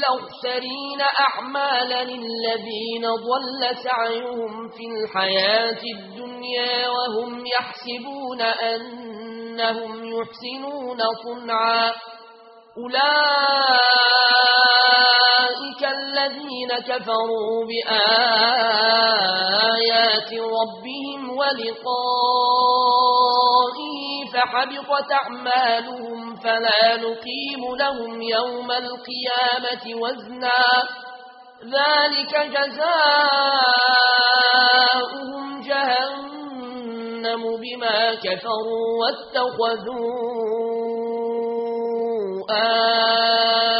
الأخسرين أعمالا الذين ضل سعيهم في الحياة الدنيا وهم يحسبون أنهم يحسنون صنعا. أولئك الذين كفروا بآيات ربهم ولقاءهم فحبطت أعمالهم فلا نقيم لهم يوم القيامة وزنا. ذلك جزاؤهم جهنم بما كفروا واتخذوا آمين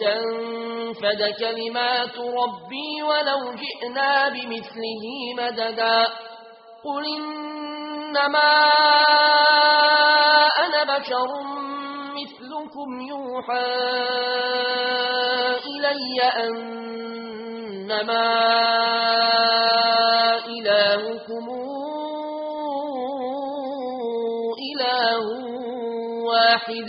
تنفد كلمات ربي ولو جئنا بمثله مددا قل إنما أنا بشر مثلكم يوحى إلي أنما إلهكم إله واحد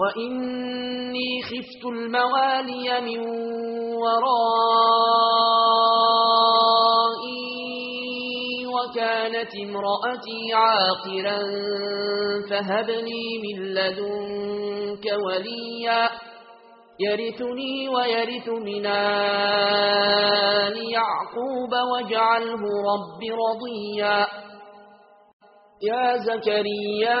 وإني خفت الموالي من ورائي وكانت امرأتي عاقرا فهبني من لدنك وليا يرثني ويرث من آل يعقوب واجعله رب رضيا يا زكريا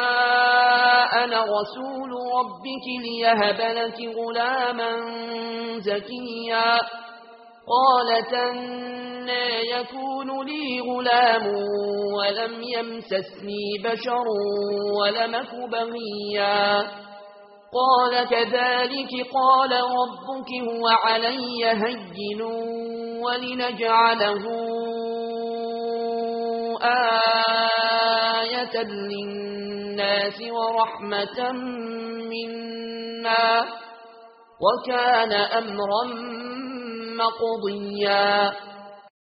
كان رسول ربك ليهب لك غلاما زكيا. قالت أنا يكون لي غلام ولم يمسسني بشر ولمك بغيا. قال كذلك قال ربك هو علي هين ولنجعله آية للناس. للناس ورحمة منا وكان أمرا مقضيا